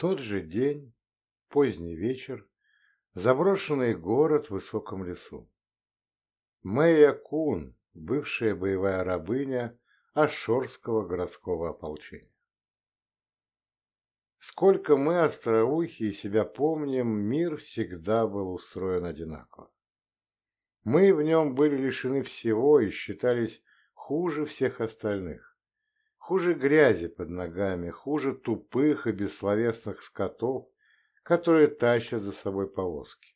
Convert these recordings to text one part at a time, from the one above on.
Тот же день, поздний вечер, заброшенный город в высоком лесу. Мэя Кун, бывшая боевая рабыня Ашорского городского ополчения. Сколько мы, остроухие, себя помним, мир всегда был устроен одинаково. Мы в нем были лишены всего и считались хуже всех остальных. Хуже грязи под ногами, хуже тупых и бессловесных скотов, которые тащат за собой повозки.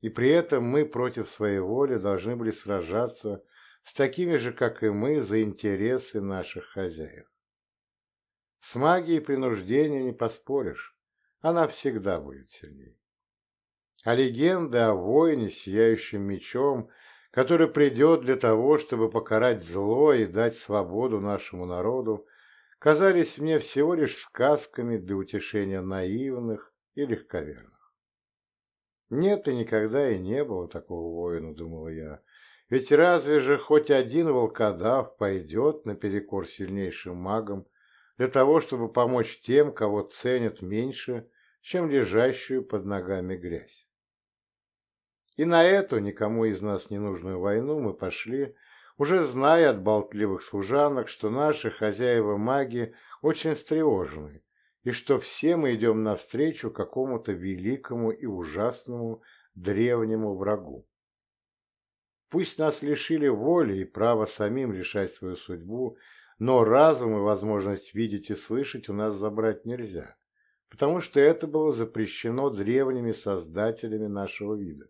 И при этом мы против своей воли должны были сражаться с такими же, как и мы, за интересы наших хозяев. С магией принуждения не поспоришь, она всегда будет сильнее. А легенды о воине с сияющим мечом, который придет для того, чтобы покарать зло и дать свободу нашему народу, казались мне всего лишь сказками для утешения наивных и легковерных. Нет и никогда и не было такого воина, думала я. Ведь разве же хоть один волкодав пойдет наперекор сильнейшим магам для того, чтобы помочь тем, кого ценят меньше, чем лежащую под ногами грязь? И на эту никому из нас не нужную войну мы пошли, уже зная от болтливых служанок, что наши хозяева-маги очень встревожены и что все мы идем навстречу какому-то великому и ужасному древнему врагу. Пусть нас лишили воли и права самим решать свою судьбу, но разум и возможность видеть и слышать у нас забрать нельзя, потому что это было запрещено древними создателями нашего вида,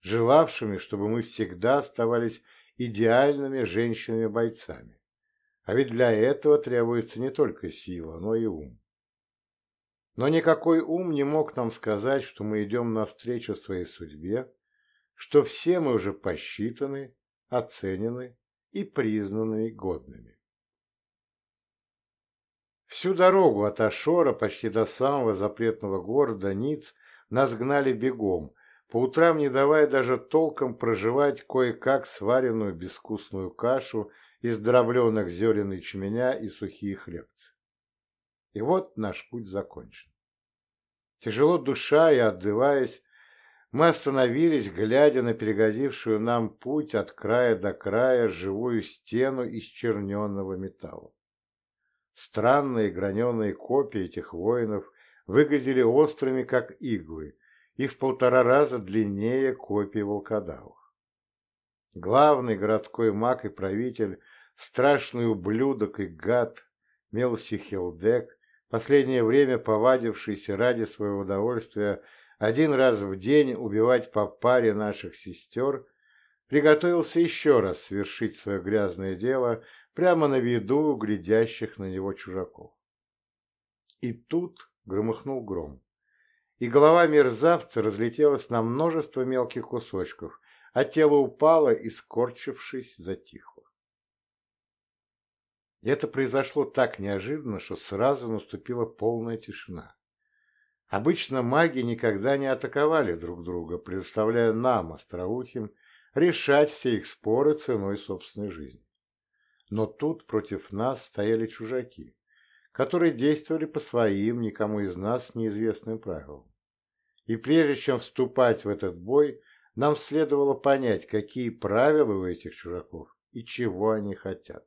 желавшими, чтобы мы всегда оставались идеальными женщинами-бойцами. А ведь для этого требуется не только сила, но и ум. Но никакой ум не мог нам сказать, что мы идем навстречу своей судьбе, что все мы уже посчитаны, оценены и признаны годными. Всю дорогу от Ашора почти до самого запретного города Ниц нас гнали бегом, по утрам не давая даже толком проживать кое-как сваренную безвкусную кашу из дробленных зерен ячменя и сухие хлебцы. И вот наш путь закончен. Тяжело душа и отдываясь, мы остановились, глядя на перегодившую нам путь от края до края живую стену из черненного металла. Странные граненые копии этих воинов выглядели острыми, как иглы, и в полтора раза длиннее копий волкодавов. Главный городской маг и правитель, страшный ублюдок и гад Мелсихилдек, последнее время повадившийся ради своего удовольствия один раз в день убивать по паре наших сестер, приготовился еще раз совершить свое грязное дело прямо на виду глядящих на него чужаков. И тут громыхнул гром, и голова мерзавца разлетелась на множество мелких кусочков, а тело упало и, скорчившись, затихло. Это произошло так неожиданно, что сразу наступила полная тишина. Обычно маги никогда не атаковали друг друга, предоставляя нам, остроухим, решать все их споры ценой собственной жизни. Но тут против нас стояли чужаки, которые действовали по своим, никому из нас неизвестным правилам. И прежде чем вступать в этот бой, нам следовало понять, какие правила у этих чужаков и чего они хотят.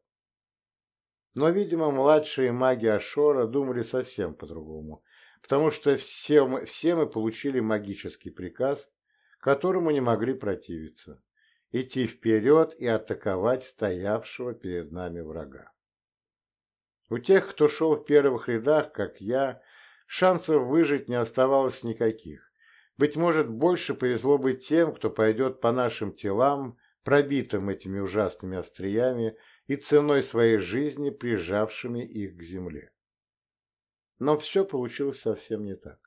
Но, видимо, младшие маги Ашора думали совсем по-другому, потому что все мы, все мы получили магический приказ, которому не могли противиться – идти вперед и атаковать стоявшего перед нами врага. У тех, кто шел в первых рядах, как я, шансов выжить не оставалось никаких. Быть может, больше повезло бы тем, кто пойдет по нашим телам, пробитым этими ужасными остриями, и ценой своей жизни прижавшими их к земле. Но все получилось совсем не так.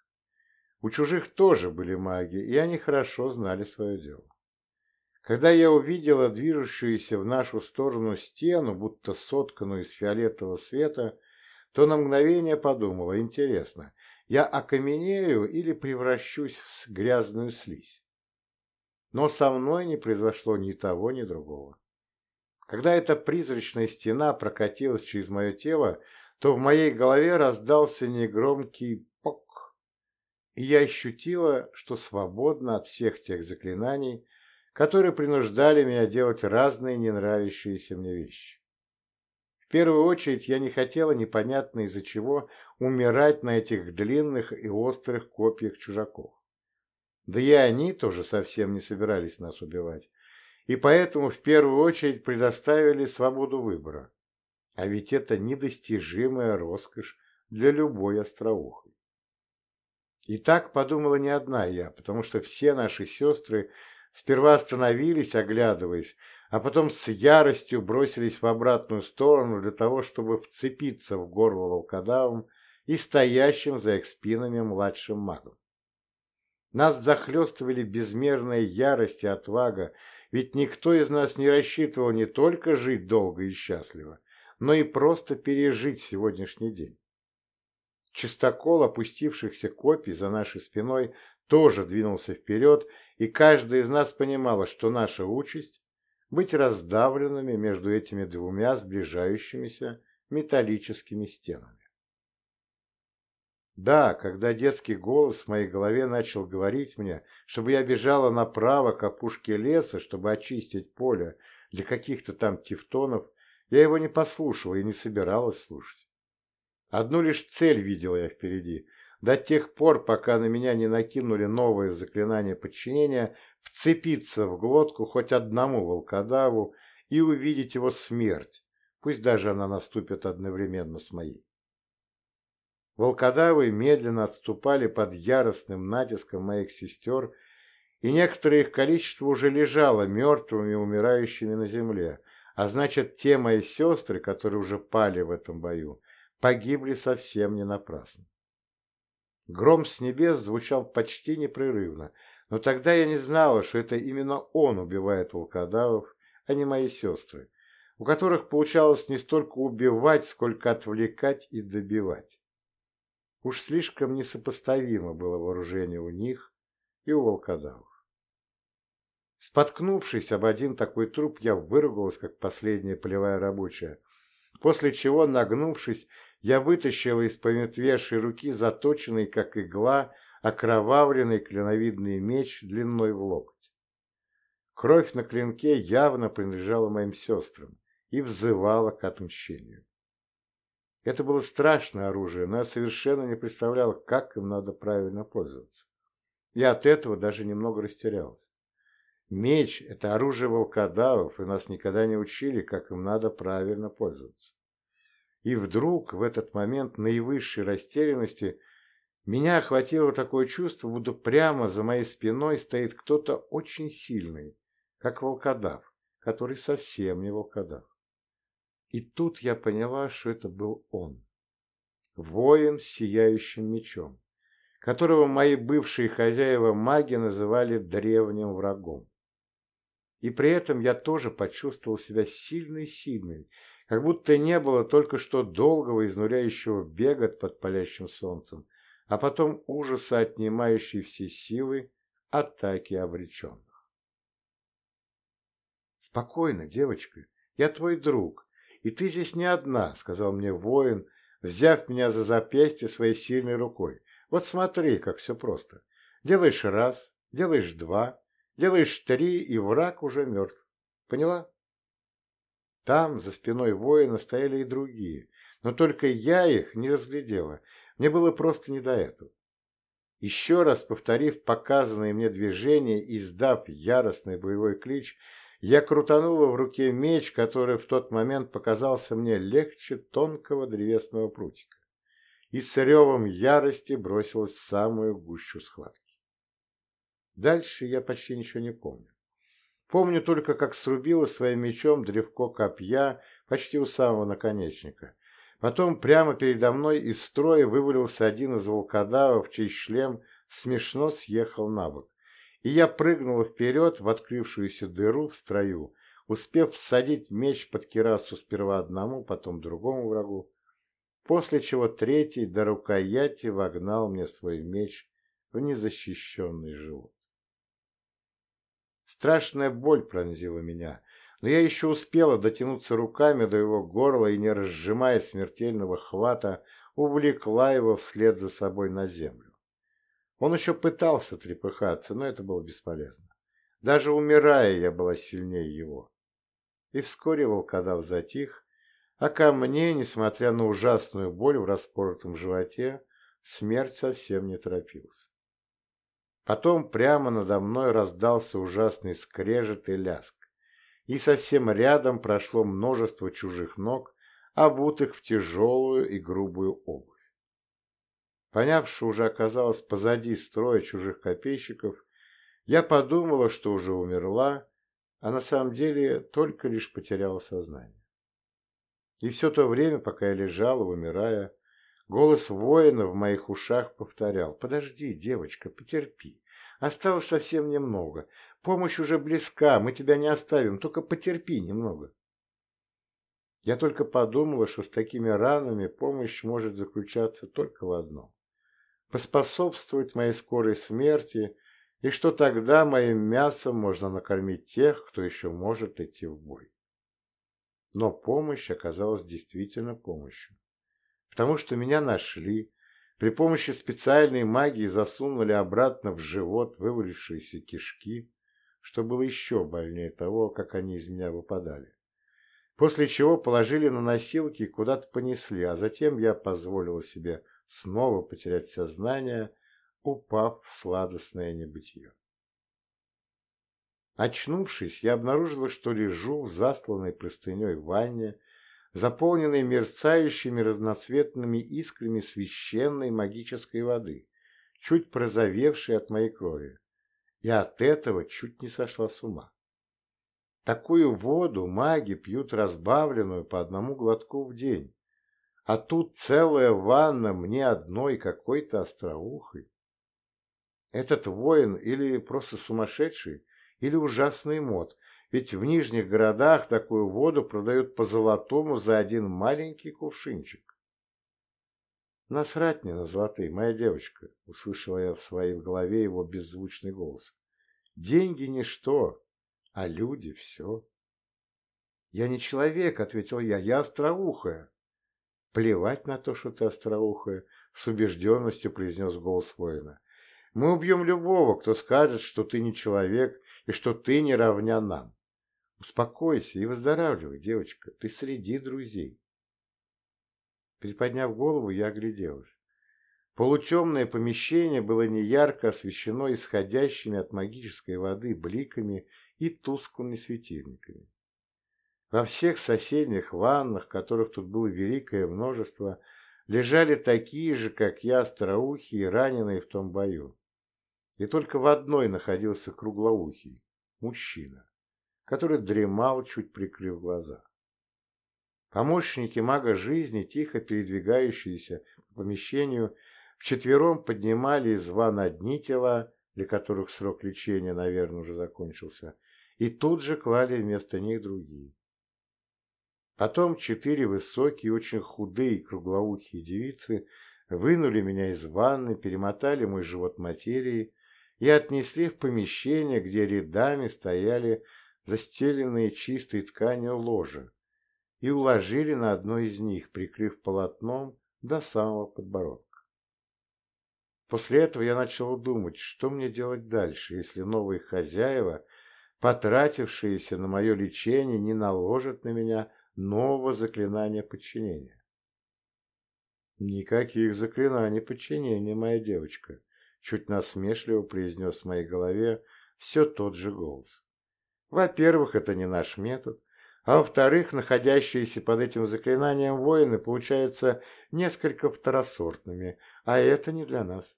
У чужих тоже были маги, и они хорошо знали свое дело. Когда я увидела движущуюся в нашу сторону стену, будто сотканную из фиолетового света, то на мгновение подумала, интересно, я окаменею или превращусь в грязную слизь? Но со мной не произошло ни того, ни другого. Когда эта призрачная стена прокатилась через мое тело, то в моей голове раздался негромкий «пок», и я ощутила, что свободна от всех тех заклинаний, которые принуждали меня делать разные ненравящиеся мне вещи. В первую очередь я не хотела непонятно из-за чего умирать на этих длинных и острых копьях чужаков. Да и они тоже совсем не собирались нас убивать, и поэтому в первую очередь предоставили свободу выбора. А ведь это недостижимая роскошь для любой остроухой. И так подумала не одна я, потому что все наши сестры сперва остановились, оглядываясь, а потом с яростью бросились в обратную сторону для того, чтобы вцепиться в горло волкодавам и стоящим за их спинами младшим магом. Нас захлестывали безмерная ярость и отвага, ведь никто из нас не рассчитывал не только жить долго и счастливо, но и просто пережить сегодняшний день. Чистокол опустившихся копий за нашей спиной тоже двинулся вперед, и каждая из нас понимала, что наша участь – быть раздавленными между этими двумя сближающимися металлическими стенами. Да, когда детский голос в моей голове начал говорить мне, чтобы я бежала направо к опушке леса, чтобы очистить поле для каких-то там тевтонов, я его не послушала и не собиралась слушать. Одну лишь цель видела я впереди. До тех пор, пока на меня не накинули новое заклинание подчинения, вцепиться в глотку хоть одному волкодаву и увидеть его смерть, пусть даже она наступит одновременно с моей. Волкодавы медленно отступали под яростным натиском моих сестер, и некоторое их количество уже лежало мертвыми и умирающими на земле, а значит, те мои сестры, которые уже пали в этом бою, погибли совсем не напрасно. Гром с небес звучал почти непрерывно, но тогда я не знала, что это именно он убивает волкодавов, а не мои сестры, у которых получалось не столько убивать, сколько отвлекать и добивать. Уж слишком несопоставимо было вооружение у них и у волкодавов. Споткнувшись об один такой труп, я выругалась, как последняя полевая рабочая, после чего, нагнувшись, я вытащила из пометвевшей руки заточенный, как игла, окровавленный клиновидный меч длиной в локоть. Кровь на клинке явно принадлежала моим сестрам и взывала к отмщению. Это было страшное оружие, но я совершенно не представляла, как им надо правильно пользоваться. Я от этого даже немного растерялся. Меч – это оружие волкодавов, и нас никогда не учили, как им надо правильно пользоваться. И вдруг, в этот момент наивысшей растерянности, меня охватило такое чувство, будто прямо за моей спиной стоит кто-то очень сильный, как волкодав, который совсем не волкодав. И тут я поняла, что это был он. Воин с сияющим мечом, которого мои бывшие хозяева маги называли древним врагом. И при этом я тоже почувствовал себя сильной-сильной, как будто не было только что долгого изнуряющего бега под палящим солнцем, а потом ужаса, отнимающей все силы атаки обреченных. «Спокойно, девочка, я твой друг, и ты здесь не одна», — сказал мне воин, взяв меня за запястье своей сильной рукой. «Вот смотри, как все просто. Делаешь раз, делаешь два, Делаешь три, и враг уже мертв. Поняла? Там, за спиной воина, стояли и другие, но только я их не разглядела. Мне было просто не до этого. Еще раз повторив показанные мне движения и сдав яростный боевой клич, я крутанула в руке меч, который в тот момент показался мне легче тонкого древесного прутика, и с ревом ярости бросилась в самую гущу схватки. Дальше я почти ничего не помню. Помню только, как срубила своим мечом древко копья почти у самого наконечника. Потом прямо передо мной из строя вывалился один из волкодавов, чей шлем смешно съехал на бок. И я прыгнула вперед в открывшуюся дыру в строю, успев всадить меч под кирасу сперва одному, потом другому врагу, после чего третий до рукояти вогнал мне свой меч в незащищенный живот. Страшная боль пронзила меня, но я еще успела дотянуться руками до его горла и, не разжимая смертельного хвата, увлекла его вслед за собой на землю. Он еще пытался трепыхаться, но это было бесполезно. Даже умирая, я была сильнее его. И вскоре волкодав затих, а ко мне, несмотря на ужасную боль в распоротом животе, смерть совсем не торопилась. Потом прямо надо мной раздался ужасный скрежет и ляск, и совсем рядом прошло множество чужих ног, обутых в тяжелую и грубую обувь. Поняв, что уже оказалось позади строя чужих копейщиков, я подумала, что уже умерла, а на самом деле только лишь потеряла сознание. И все то время, пока я лежала, умирая, голос воина в моих ушах повторял «Подожди, девочка, потерпи. Осталось совсем немного. Помощь уже близка, мы тебя не оставим, только потерпи немного». Я только подумала, что с такими ранами помощь может заключаться только в одном – поспособствовать моей скорой смерти – и что тогда моим мясом можно накормить тех, кто еще может идти в бой. Но помощь оказалась действительно помощью, потому что меня нашли, при помощи специальной магии засунули обратно в живот вывалившиеся кишки, что было еще больнее того, как они из меня выпадали. После чего положили на носилки и куда-то понесли, а затем я позволила себе снова потерять сознание – упав в сладостное небытие. Очнувшись, я обнаружила, что лежу в застланной простыней ванне, заполненной мерцающими разноцветными искрами священной магической воды, чуть прозовевшей от моей крови, и от этого чуть не сошла с ума. Такую воду маги пьют разбавленную по одному глотку в день, а тут целая ванна мне одной какой-то остроухой. Этот воин или просто сумасшедший, или ужасный мод, ведь в нижних городах такую воду продают по золотому за один маленький кувшинчик. «Насрать мне на золотые, моя девочка!» — услышала я в своей голове его беззвучный голос. «Деньги — ничто, а люди — все». «Я не человек», — ответил я, — «я остроухая». «Плевать на то, что ты остроухая», — с убежденностью произнес голос воина. Мы убьем любого, кто скажет, что ты не человек и что ты не равня нам. Успокойся и выздоравливай, девочка, ты среди друзей. Приподняв голову, я огляделась. Полутемное помещение было неярко освещено исходящими от магической воды бликами и тусклыми светильниками. Во всех соседних ваннах, которых тут было великое множество, лежали такие же, как я, остроухие, раненые в том бою. И только в одной находился круглоухий, мужчина, который дремал, чуть прикрыв глаза. Помощники мага жизни, тихо передвигающиеся по помещению, вчетвером поднимали из ванны одни тела, для которых срок лечения, наверное, уже закончился, и тут же клали вместо них другие. Потом четыре высокие, очень худые круглоухие девицы вынули меня из ванны, перемотали мой живот материей, и отнесли в помещение, где рядами стояли застеленные чистой тканью ложа, и уложили на одно из них, прикрыв полотном до самого подбородка. После этого я начал думать, что мне делать дальше, если новые хозяева, потратившиеся на мое лечение, не наложат на меня нового заклинания подчинения. Никаких заклинаний подчинения, моя девочка чуть насмешливо произнес в моей голове все тот же голос. Во-первых, это не наш метод, а во-вторых, находящиеся под этим заклинанием воины получаются несколько второсортными, а это не для нас.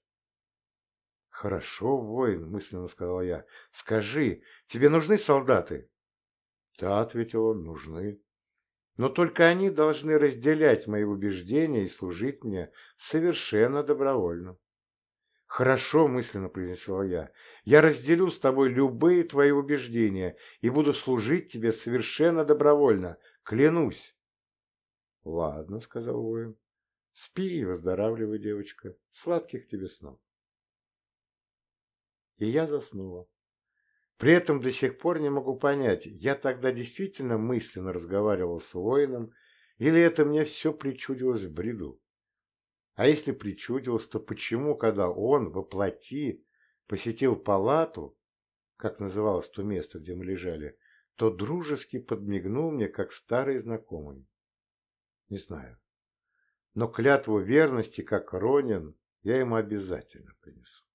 «Хорошо, воин», — мысленно сказал я, — «скажи, тебе нужны солдаты?» «Да», — ответил он, — «нужны. Но только они должны разделять мои убеждения и служить мне совершенно добровольно». «Хорошо», — мысленно произнесла я, — «я разделю с тобой любые твои убеждения и буду служить тебе совершенно добровольно, клянусь». «Ладно», — сказал воин, — «спи и выздоравливай, девочка, сладких тебе снов». И я заснула. При этом до сих пор не могу понять, я тогда действительно мысленно разговаривал с воином, или это мне все причудилось в бреду. А если причудилось, то почему, когда он во плоти посетил палату, как называлось то место, где мы лежали, то дружески подмигнул мне, как старый знакомый? Не знаю. Но клятву верности, как Ронин, я ему обязательно принесу.